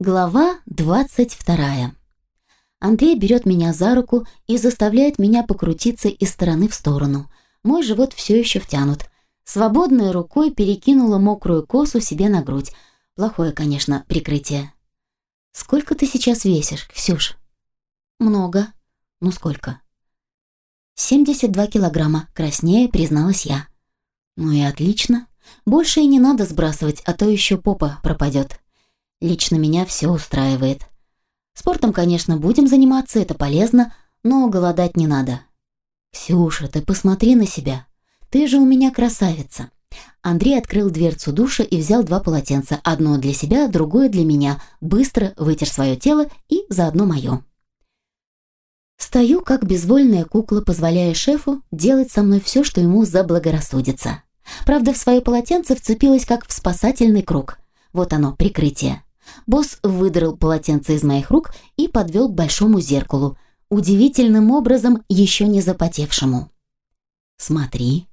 Глава 22. Андрей берет меня за руку и заставляет меня покрутиться из стороны в сторону. Мой живот все еще втянут. Свободной рукой перекинула мокрую косу себе на грудь. Плохое, конечно, прикрытие. «Сколько ты сейчас весишь, Ксюш?» «Много». «Ну сколько?» «72 килограмма», краснее призналась я. «Ну и отлично. Больше и не надо сбрасывать, а то еще попа пропадет». Лично меня все устраивает. Спортом, конечно, будем заниматься, это полезно, но голодать не надо. Ксюша, ты посмотри на себя. Ты же у меня красавица. Андрей открыл дверцу душа и взял два полотенца, одно для себя, другое для меня, быстро вытер свое тело и заодно мое. Стою, как безвольная кукла, позволяя шефу делать со мной все, что ему заблагорассудится. Правда, в свое полотенце вцепилась, как в спасательный круг. Вот оно, прикрытие. Босс выдрал полотенце из моих рук и подвел к большому зеркалу, удивительным образом еще не запотевшему. «Смотри».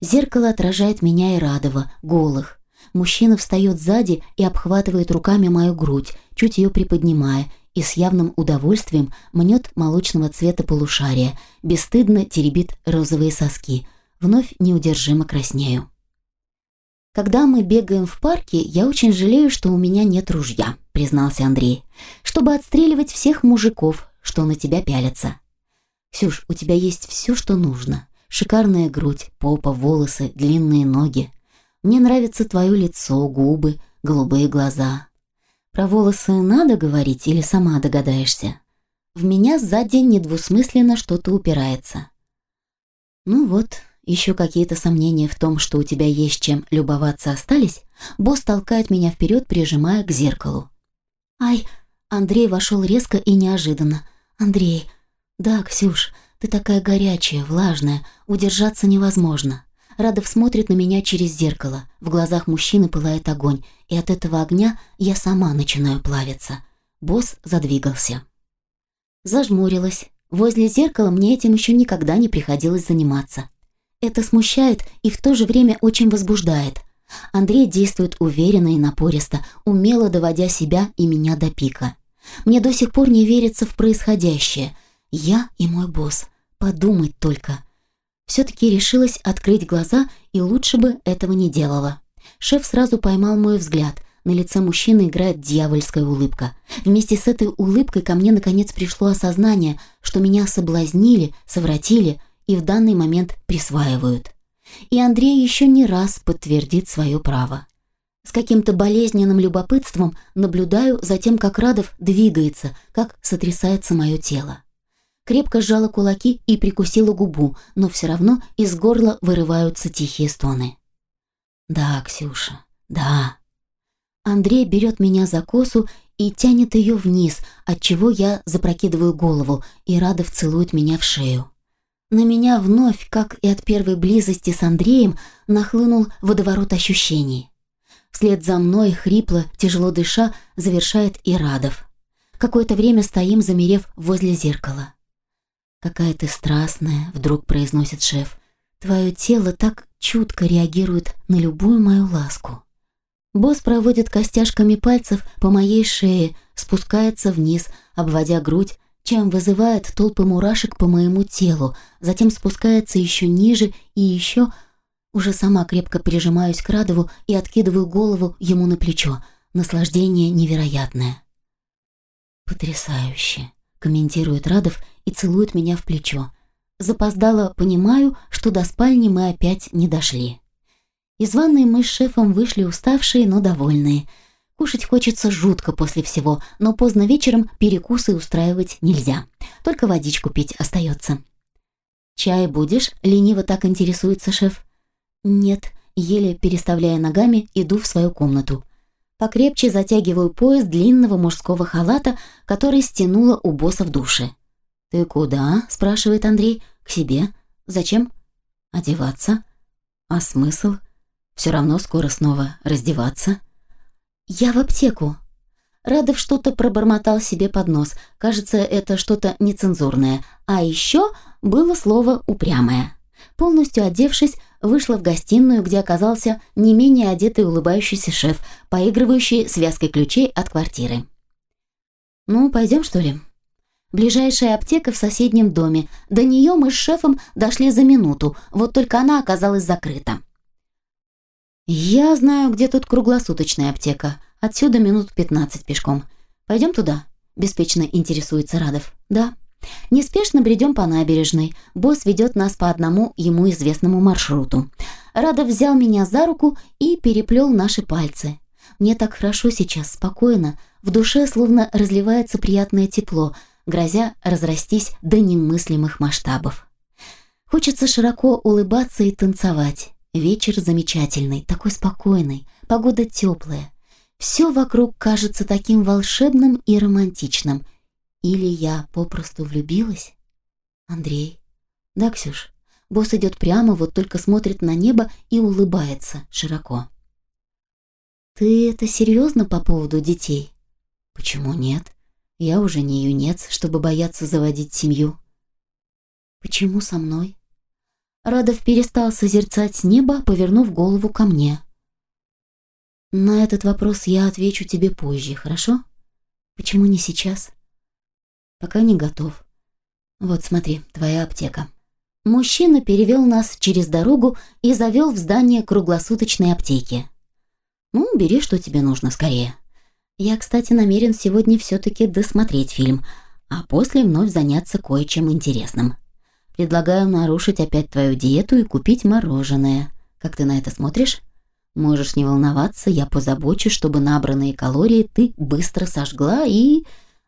Зеркало отражает меня и Радова, голых. Мужчина встает сзади и обхватывает руками мою грудь, чуть ее приподнимая, и с явным удовольствием мнет молочного цвета полушария, бесстыдно теребит розовые соски. Вновь неудержимо краснею. «Когда мы бегаем в парке, я очень жалею, что у меня нет ружья», — признался Андрей, «чтобы отстреливать всех мужиков, что на тебя пялятся». «Ксюш, у тебя есть все, что нужно. Шикарная грудь, попа, волосы, длинные ноги. Мне нравится твое лицо, губы, голубые глаза. Про волосы надо говорить или сама догадаешься?» В меня сзади недвусмысленно что-то упирается. «Ну вот, еще какие-то сомнения в том, что у тебя есть чем любоваться, остались? Босс толкает меня вперед, прижимая к зеркалу. Ай, Андрей вошел резко и неожиданно. Андрей, да, Ксюш, ты такая горячая, влажная, удержаться невозможно. Радов смотрит на меня через зеркало. В глазах мужчины пылает огонь, и от этого огня я сама начинаю плавиться. Босс задвигался. Зажмурилась. Возле зеркала мне этим еще никогда не приходилось заниматься. Это смущает и в то же время очень возбуждает. Андрей действует уверенно и напористо, умело доводя себя и меня до пика. Мне до сих пор не верится в происходящее. Я и мой босс. Подумать только. Все-таки решилась открыть глаза, и лучше бы этого не делала. Шеф сразу поймал мой взгляд. На лице мужчины играет дьявольская улыбка. Вместе с этой улыбкой ко мне наконец пришло осознание, что меня соблазнили, совратили, и в данный момент присваивают. И Андрей еще не раз подтвердит свое право. С каким-то болезненным любопытством наблюдаю за тем, как Радов двигается, как сотрясается мое тело. Крепко сжала кулаки и прикусила губу, но все равно из горла вырываются тихие стоны. «Да, Ксюша, да». Андрей берет меня за косу и тянет ее вниз, отчего я запрокидываю голову, и Радов целует меня в шею. На меня вновь, как и от первой близости с Андреем, нахлынул водоворот ощущений. Вслед за мной, хрипло, тяжело дыша, завершает и Радов. Какое-то время стоим, замерев возле зеркала. «Какая ты страстная», — вдруг произносит шеф. «Твое тело так чутко реагирует на любую мою ласку». Босс проводит костяшками пальцев по моей шее, спускается вниз, обводя грудь, чем вызывает толпы мурашек по моему телу, затем спускается еще ниже и еще... Уже сама крепко прижимаюсь к Радову и откидываю голову ему на плечо. Наслаждение невероятное. «Потрясающе», — комментирует Радов и целует меня в плечо. Запоздало понимаю, что до спальни мы опять не дошли. Из ванной мы с шефом вышли уставшие, но довольные — Кушать хочется жутко после всего, но поздно вечером перекусы устраивать нельзя. Только водичку пить остается. «Чай будешь?» — лениво так интересуется шеф. «Нет», еле переставляя ногами, иду в свою комнату. Покрепче затягиваю пояс длинного мужского халата, который стянула у босса в душе. «Ты куда?» — спрашивает Андрей. «К себе. Зачем?» «Одеваться. А смысл? Все равно скоро снова раздеваться». «Я в аптеку». Радов что-то пробормотал себе под нос. Кажется, это что-то нецензурное. А еще было слово «упрямое». Полностью одевшись, вышла в гостиную, где оказался не менее одетый улыбающийся шеф, поигрывающий связкой ключей от квартиры. «Ну, пойдем, что ли?» Ближайшая аптека в соседнем доме. До нее мы с шефом дошли за минуту, вот только она оказалась закрыта. «Я знаю, где тут круглосуточная аптека. Отсюда минут 15 пешком. Пойдем туда?» – беспечно интересуется Радов. «Да». Неспешно бредем по набережной. Босс ведет нас по одному ему известному маршруту. Радов взял меня за руку и переплел наши пальцы. Мне так хорошо сейчас, спокойно. В душе словно разливается приятное тепло, грозя разрастись до немыслимых масштабов. Хочется широко улыбаться и танцевать. Вечер замечательный, такой спокойный, погода теплая. Все вокруг кажется таким волшебным и романтичным – или я попросту влюбилась? Андрей. Да, Ксюш. Босс идет прямо, вот только смотрит на небо и улыбается широко. Ты это серьезно по поводу детей? Почему нет? Я уже не юнец, чтобы бояться заводить семью. Почему со мной? Радов перестал созерцать с неба, повернув голову ко мне. На этот вопрос я отвечу тебе позже, хорошо? Почему не сейчас? Пока не готов. Вот смотри, твоя аптека. Мужчина перевел нас через дорогу и завел в здание круглосуточной аптеки. Ну, бери, что тебе нужно скорее. Я, кстати, намерен сегодня все-таки досмотреть фильм, а после вновь заняться кое-чем интересным. Предлагаю нарушить опять твою диету и купить мороженое. Как ты на это смотришь? Можешь не волноваться, я позабочусь, чтобы набранные калории ты быстро сожгла и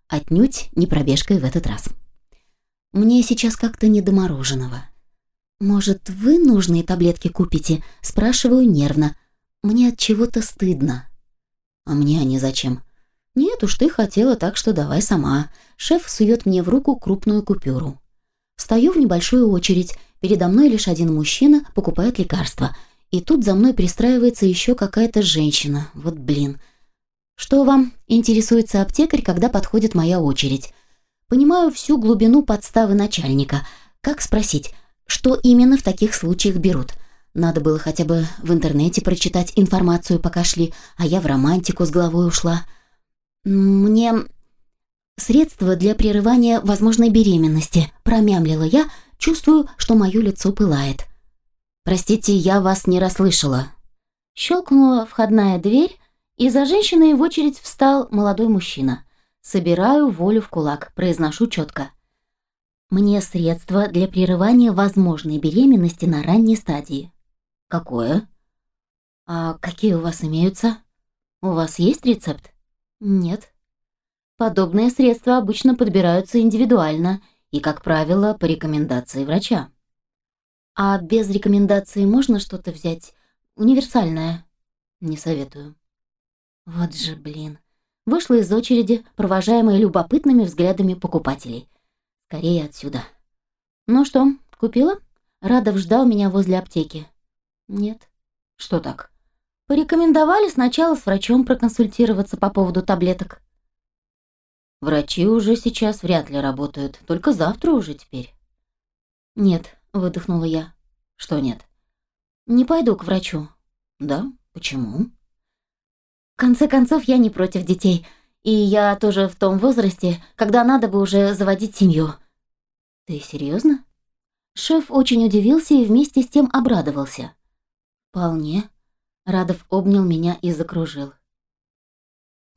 Отнюдь не пробежкой в этот раз. Мне сейчас как-то не до мороженого. Может, вы нужные таблетки купите? Спрашиваю нервно. Мне от чего-то стыдно. А мне они зачем? Нет уж, ты хотела, так что давай сама. Шеф сует мне в руку крупную купюру. Встаю в небольшую очередь. Передо мной лишь один мужчина покупает лекарства. И тут за мной пристраивается еще какая-то женщина. Вот блин. «Что вам?» – интересуется аптекарь, когда подходит моя очередь. Понимаю всю глубину подставы начальника. Как спросить, что именно в таких случаях берут? Надо было хотя бы в интернете прочитать информацию, пока шли, а я в романтику с головой ушла. Мне... Средства для прерывания возможной беременности, промямлила я, чувствую, что мое лицо пылает. «Простите, я вас не расслышала». Щелкнула входная дверь, и за женщиной в очередь встал молодой мужчина. «Собираю волю в кулак», произношу четко. «Мне средство для прерывания возможной беременности на ранней стадии». «Какое?» «А какие у вас имеются?» «У вас есть рецепт?» «Нет». Подобные средства обычно подбираются индивидуально и, как правило, по рекомендации врача. А без рекомендации можно что-то взять? Универсальное? Не советую. Вот же, блин. Вышла из очереди, провожаемая любопытными взглядами покупателей. Скорее отсюда. Ну что, купила? Радов ждал меня возле аптеки. Нет. Что так? Порекомендовали сначала с врачом проконсультироваться по поводу таблеток. Врачи уже сейчас вряд ли работают, только завтра уже теперь. Нет, выдохнула я. Что нет? Не пойду к врачу. Да? Почему? В конце концов, я не против детей. И я тоже в том возрасте, когда надо бы уже заводить семью. Ты серьезно? Шеф очень удивился и вместе с тем обрадовался. Вполне. Радов обнял меня и закружил.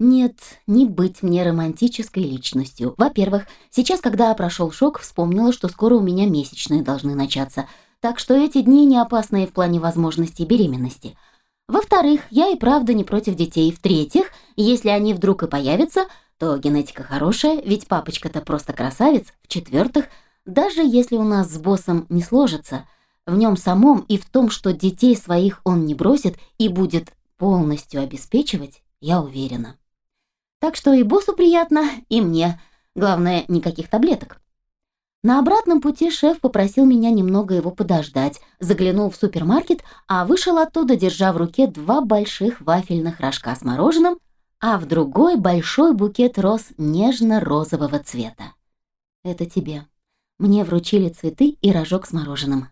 Нет, не быть мне романтической личностью. Во-первых, сейчас, когда прошел шок, вспомнила, что скоро у меня месячные должны начаться, так что эти дни не опасные в плане возможности беременности – во-вторых, я и правда не против детей. В-третьих, если они вдруг и появятся, то генетика хорошая, ведь папочка-то просто красавец. В-четвертых, даже если у нас с боссом не сложится, в нем самом и в том, что детей своих он не бросит и будет полностью обеспечивать, я уверена. Так что и боссу приятно, и мне. Главное, никаких таблеток. На обратном пути шеф попросил меня немного его подождать, заглянул в супермаркет, а вышел оттуда, держа в руке два больших вафельных рожка с мороженым, а в другой большой букет роз нежно-розового цвета. «Это тебе. Мне вручили цветы и рожок с мороженым».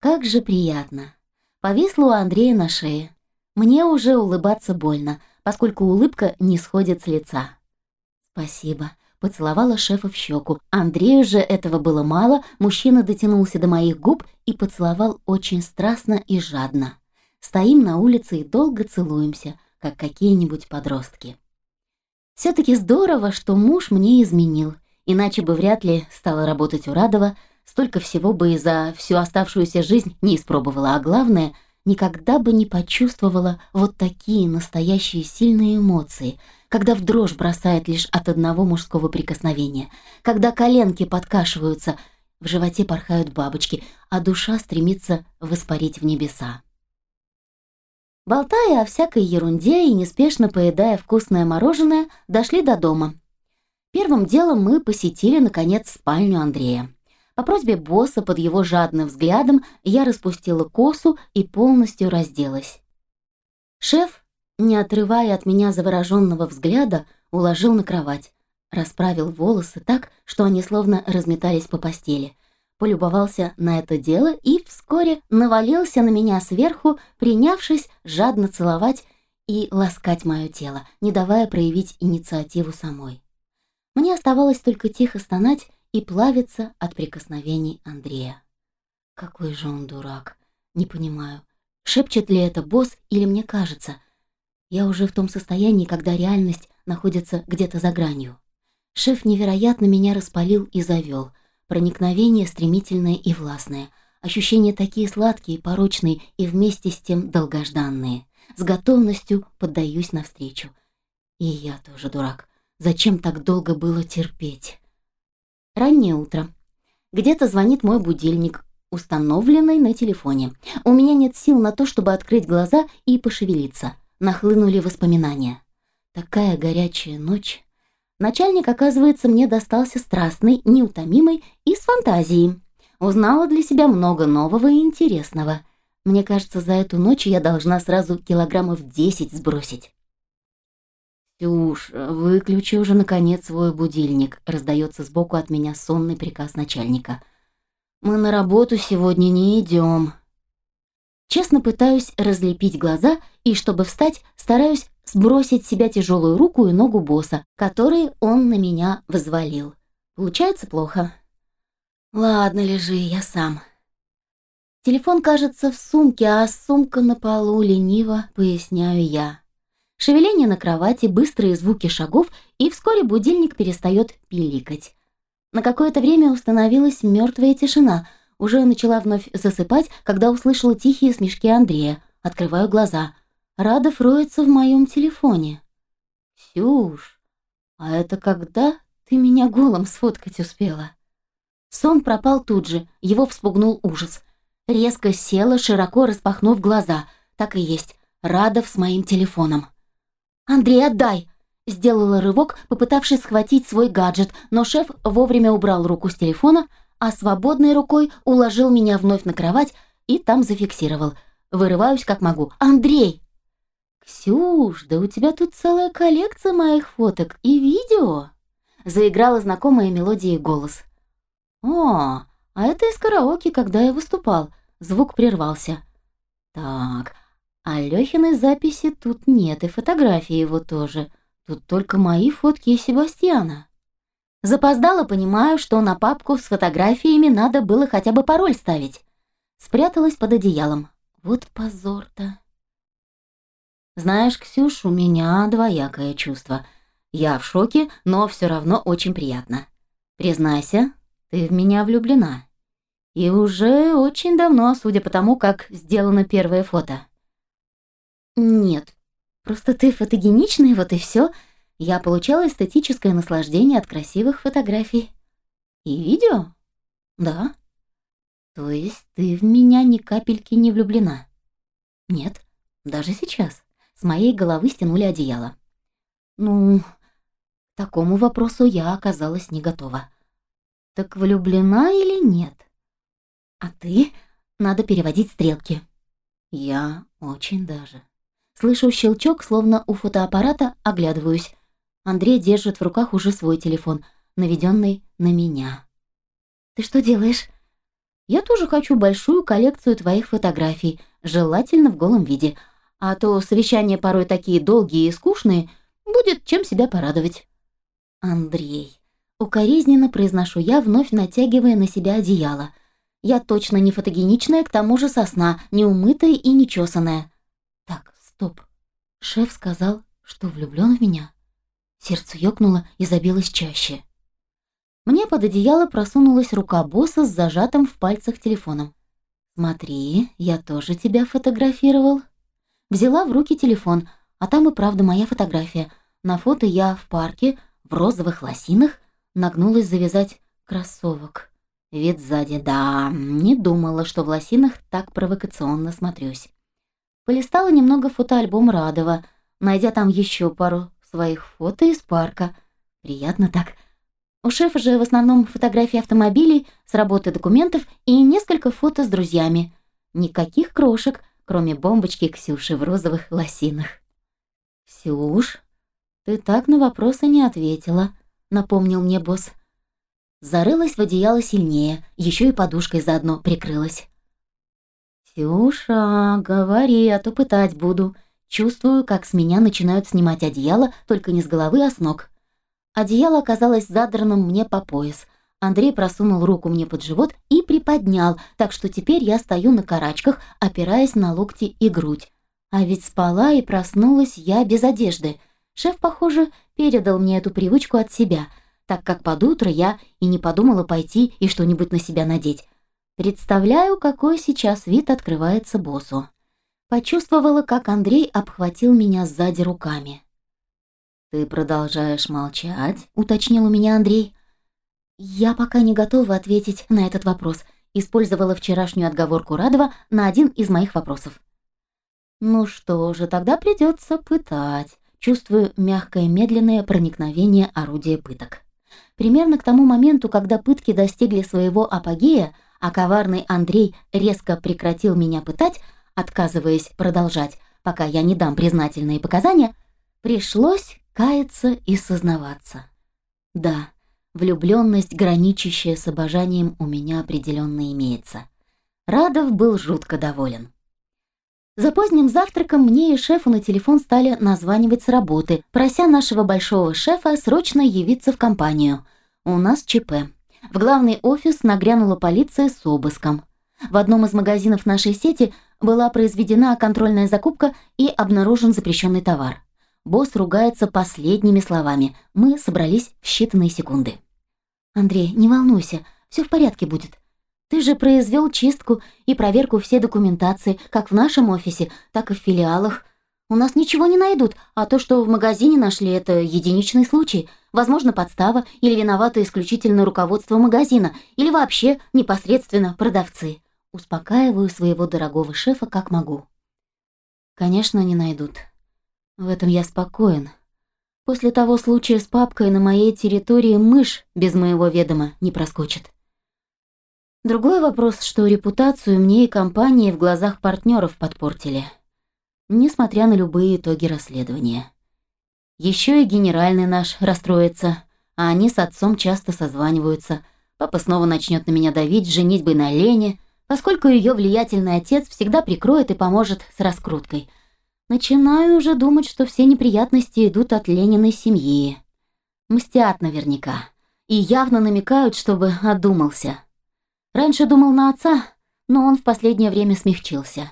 Как же приятно. Повисла у Андрея на шее. Мне уже улыбаться больно, поскольку улыбка не сходит с лица. «Спасибо», — поцеловала шефа в щеку. Андрею же этого было мало, мужчина дотянулся до моих губ и поцеловал очень страстно и жадно. Стоим на улице и долго целуемся, как какие-нибудь подростки. Все-таки здорово, что муж мне изменил, иначе бы вряд ли стала работать у Радова, столько всего бы и за всю оставшуюся жизнь не испробовала, а главное, никогда бы не почувствовала вот такие настоящие сильные эмоции, когда в дрожь бросает лишь от одного мужского прикосновения, когда коленки подкашиваются, в животе порхают бабочки, а душа стремится воспарить в небеса. Болтая о всякой ерунде и неспешно поедая вкусное мороженое, дошли до дома. Первым делом мы посетили, наконец, спальню Андрея. По просьбе босса под его жадным взглядом я распустила косу и полностью разделась. Шеф, не отрывая от меня завороженного взгляда, уложил на кровать, расправил волосы так, что они словно разметались по постели – полюбовался на это дело и вскоре навалился на меня сверху, принявшись жадно целовать и ласкать мое тело, не давая проявить инициативу самой. Мне оставалось только тихо стонать и плавиться от прикосновений Андрея. Какой же он дурак, не понимаю, шепчет ли это босс или мне кажется. Я уже в том состоянии, когда реальность находится где-то за гранью. Шеф невероятно меня распалил и завел — Проникновение стремительное и властное. Ощущения такие сладкие, порочные и вместе с тем долгожданные. С готовностью поддаюсь навстречу. И я тоже дурак. Зачем так долго было терпеть? Раннее утро. Где-то звонит мой будильник, установленный на телефоне. У меня нет сил на то, чтобы открыть глаза и пошевелиться. Нахлынули воспоминания. Такая горячая ночь. Начальник, оказывается, мне достался страстный, неутомимый и с фантазией. Узнала для себя много нового и интересного. Мне кажется, за эту ночь я должна сразу килограммов 10 сбросить. «Сюш, выключи уже, наконец, свой будильник», — раздается сбоку от меня сонный приказ начальника. «Мы на работу сегодня не идем». Честно пытаюсь разлепить глаза и, чтобы встать, стараюсь сбросить с себя тяжелую руку и ногу босса, которые он на меня взвалил. Получается плохо. Ладно, лежи, я сам. Телефон, кажется, в сумке, а сумка на полу лениво, поясняю я. Шевеление на кровати, быстрые звуки шагов, и вскоре будильник перестает пиликать. На какое-то время установилась мертвая тишина. Уже начала вновь засыпать, когда услышала тихие смешки Андрея. Открываю глаза. Радов роется в моем телефоне. «Сюш, а это когда ты меня голым сфоткать успела?» Сон пропал тут же, его вспугнул ужас. Резко села, широко распахнув глаза. Так и есть, Радов с моим телефоном. «Андрей, отдай!» Сделала рывок, попытавшись схватить свой гаджет, но шеф вовремя убрал руку с телефона, а свободной рукой уложил меня вновь на кровать и там зафиксировал. Вырываюсь как могу. «Андрей!» «Ксюш, да у тебя тут целая коллекция моих фоток и видео!» Заиграла знакомая мелодия и голос. «О, а это из караоке, когда я выступал». Звук прервался. «Так, а Лёхиной записи тут нет, и фотографии его тоже. Тут только мои фотки и Себастьяна». Запоздала, понимаю, что на папку с фотографиями надо было хотя бы пароль ставить. Спряталась под одеялом. Вот позор-то. Знаешь, Ксюш, у меня двоякое чувство. Я в шоке, но все равно очень приятно. Признайся, ты в меня влюблена. И уже очень давно, судя по тому, как сделано первое фото. Нет, просто ты фотогеничный, вот и все. Я получала эстетическое наслаждение от красивых фотографий. И видео? Да. То есть ты в меня ни капельки не влюблена? Нет, даже сейчас. С моей головы стянули одеяло. Ну, к такому вопросу я оказалась не готова. Так влюблена или нет? А ты? Надо переводить стрелки. Я очень даже. Слышу щелчок, словно у фотоаппарата, оглядываюсь. Андрей держит в руках уже свой телефон, наведенный на меня. «Ты что делаешь?» Я тоже хочу большую коллекцию твоих фотографий, желательно в голом виде. А то совещания порой такие долгие и скучные, будет чем себя порадовать. Андрей. Укоризненно произношу я, вновь натягивая на себя одеяло. Я точно не фотогеничная, к тому же сосна, неумытая и нечесанная. Стоп. Шеф сказал, что влюблен в меня. Сердце ёкнуло и забилось чаще. Мне под одеяло просунулась рука босса с зажатым в пальцах телефоном. «Смотри, я тоже тебя фотографировал». Взяла в руки телефон, а там и правда моя фотография. На фото я в парке, в розовых лосинах, нагнулась завязать кроссовок. Вид сзади, да, не думала, что в лосинах так провокационно смотрюсь. Полистала немного фотоальбом Радова, найдя там еще пару своих фото из парка. Приятно так. У шефа же в основном фотографии автомобилей, с работы документов и несколько фото с друзьями. Никаких крошек, кроме бомбочки Ксюши в розовых лосинах. «Ксюш, ты так на вопросы не ответила», — напомнил мне босс. Зарылась в одеяло сильнее, еще и подушкой заодно прикрылась. «Ксюша, говори, а то пытать буду», Чувствую, как с меня начинают снимать одеяло, только не с головы, а с ног. Одеяло оказалось задранным мне по пояс. Андрей просунул руку мне под живот и приподнял, так что теперь я стою на карачках, опираясь на локти и грудь. А ведь спала и проснулась я без одежды. Шеф, похоже, передал мне эту привычку от себя, так как под утро я и не подумала пойти и что-нибудь на себя надеть. Представляю, какой сейчас вид открывается боссу. Почувствовала, как Андрей обхватил меня сзади руками. «Ты продолжаешь молчать?» — уточнил у меня Андрей. Я пока не готова ответить на этот вопрос. Использовала вчерашнюю отговорку Радова на один из моих вопросов. «Ну что же, тогда придется пытать». Чувствую мягкое медленное проникновение орудия пыток. Примерно к тому моменту, когда пытки достигли своего апогея, а коварный Андрей резко прекратил меня пытать, отказываясь продолжать, пока я не дам признательные показания, пришлось каяться и сознаваться. Да, влюбленность, граничащая с обожанием, у меня определенно имеется. Радов был жутко доволен. За поздним завтраком мне и шефу на телефон стали названивать с работы, прося нашего большого шефа срочно явиться в компанию. У нас ЧП. В главный офис нагрянула полиция с обыском. В одном из магазинов нашей сети была произведена контрольная закупка и обнаружен запрещенный товар. Босс ругается последними словами. Мы собрались в считанные секунды. «Андрей, не волнуйся, все в порядке будет. Ты же произвел чистку и проверку всей документации, как в нашем офисе, так и в филиалах. У нас ничего не найдут, а то, что в магазине нашли, это единичный случай. Возможно, подстава или виновато исключительно руководство магазина, или вообще непосредственно продавцы. Успокаиваю своего дорогого шефа как могу. Конечно, не найдут. В этом я спокоен. После того случая с папкой на моей территории мышь без моего ведома не проскочит. Другой вопрос, что репутацию мне и компании в глазах партнеров подпортили. Несмотря на любые итоги расследования. Еще и генеральный наш расстроится, а они с отцом часто созваниваются. Папа снова начнет на меня давить, женить бы на Лене, поскольку ее влиятельный отец всегда прикроет и поможет с раскруткой. Начинаю уже думать, что все неприятности идут от Лениной семьи. Мстят наверняка. И явно намекают, чтобы одумался. Раньше думал на отца, но он в последнее время смягчился.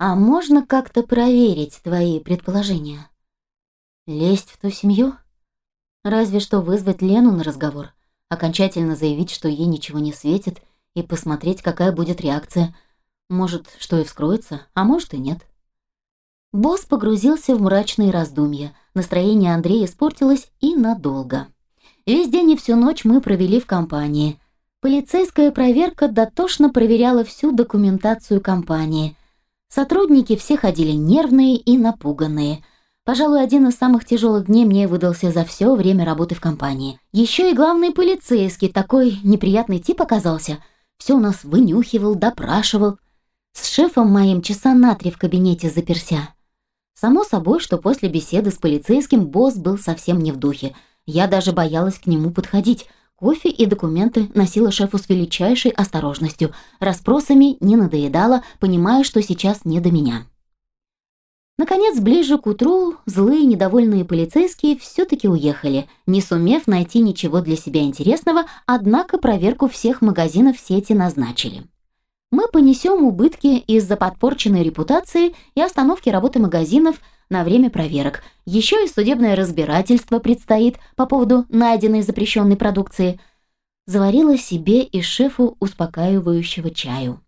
А можно как-то проверить твои предположения? Лезть в ту семью? Разве что вызвать Лену на разговор, окончательно заявить, что ей ничего не светит, и посмотреть, какая будет реакция. Может, что и вскроется, а может и нет. Босс погрузился в мрачные раздумья. Настроение Андрея испортилось и надолго. Весь день и всю ночь мы провели в компании. Полицейская проверка дотошно проверяла всю документацию компании. Сотрудники все ходили нервные и напуганные. Пожалуй, один из самых тяжелых дней мне выдался за все время работы в компании. Еще и главный полицейский, такой неприятный тип оказался – все у нас вынюхивал, допрашивал. С шефом моим часа на три в кабинете заперся. Само собой, что после беседы с полицейским босс был совсем не в духе. Я даже боялась к нему подходить. Кофе и документы носила шефу с величайшей осторожностью, расспросами не надоедала, понимая, что сейчас не до меня. Наконец, ближе к утру злые недовольные полицейские все-таки уехали, не сумев найти ничего для себя интересного, однако проверку всех магазинов сети назначили. Мы понесем убытки из-за подпорченной репутации и остановки работы магазинов на время проверок. Еще и судебное разбирательство предстоит по поводу найденной запрещенной продукции. Заварила себе и шефу успокаивающего чаю.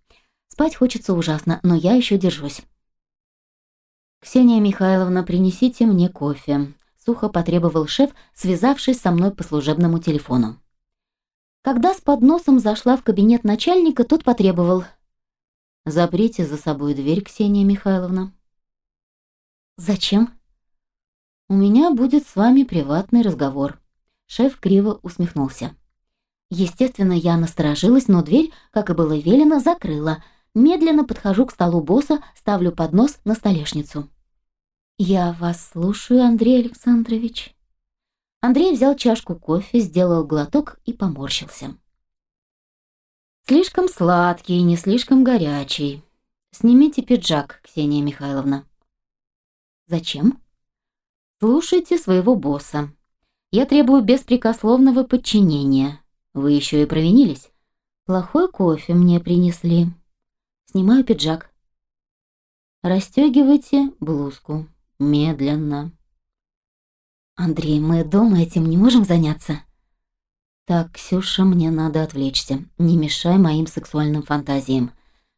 Спать хочется ужасно, но я еще держусь. «Ксения Михайловна, принесите мне кофе», — сухо потребовал шеф, связавшись со мной по служебному телефону. Когда с подносом зашла в кабинет начальника, тот потребовал. «Заприте за собой дверь, Ксения Михайловна». «Зачем?» «У меня будет с вами приватный разговор». Шеф криво усмехнулся. Естественно, я насторожилась, но дверь, как и было велено, закрыла — Медленно подхожу к столу босса, ставлю поднос на столешницу. «Я вас слушаю, Андрей Александрович». Андрей взял чашку кофе, сделал глоток и поморщился. «Слишком сладкий, не слишком горячий. Снимите пиджак, Ксения Михайловна». «Зачем?» «Слушайте своего босса. Я требую беспрекословного подчинения. Вы еще и провинились. Плохой кофе мне принесли». Снимаю пиджак. Расстегивайте блузку. Медленно. Андрей, мы дома этим не можем заняться? Так, Ксюша, мне надо отвлечься. Не мешай моим сексуальным фантазиям.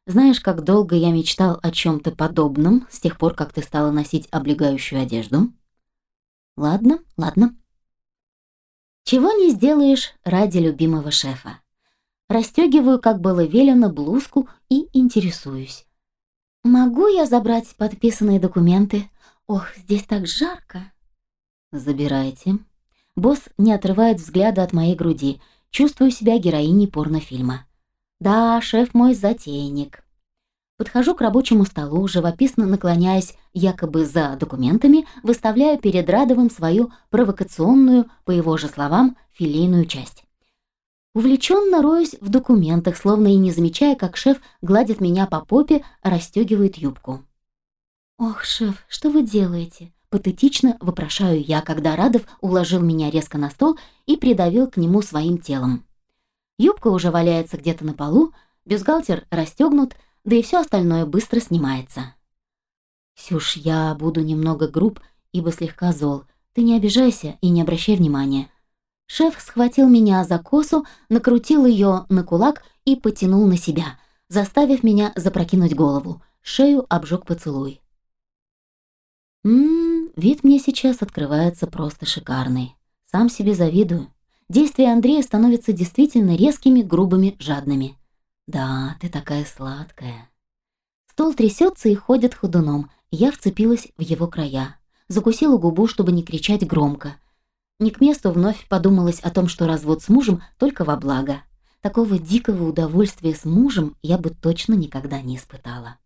Знаешь, как долго я мечтал о чем-то подобном с тех пор, как ты стала носить облегающую одежду? Ладно, ладно. Чего не сделаешь ради любимого шефа. Расстегиваю, как было велено, блузку и интересуюсь. «Могу я забрать подписанные документы? Ох, здесь так жарко!» «Забирайте». Босс не отрывает взгляда от моей груди. Чувствую себя героиней порнофильма. «Да, шеф мой затейник». Подхожу к рабочему столу, живописно наклоняясь якобы за документами, выставляю перед Радовым свою провокационную, по его же словам, филейную часть. Увлеченно роюсь в документах, словно и не замечая, как шеф гладит меня по попе, расстегивает юбку. «Ох, шеф, что вы делаете?» Патетично вопрошаю я, когда Радов уложил меня резко на стол и придавил к нему своим телом. Юбка уже валяется где-то на полу, бюстгальтер расстегнут, да и все остальное быстро снимается. «Ксюш, я буду немного груб, ибо слегка зол. Ты не обижайся и не обращай внимания. Шеф схватил меня за косу, накрутил ее на кулак и потянул на себя, заставив меня запрокинуть голову. Шею обжег поцелуй. Ммм, вид мне сейчас открывается просто шикарный. Сам себе завидую. Действия Андрея становятся действительно резкими, грубыми, жадными. Да, ты такая сладкая. Стол трясется и ходит ходуном. Я вцепилась в его края. Закусила губу, чтобы не кричать громко. Не к месту вновь подумалось о том, что развод с мужем только во благо. Такого дикого удовольствия с мужем я бы точно никогда не испытала.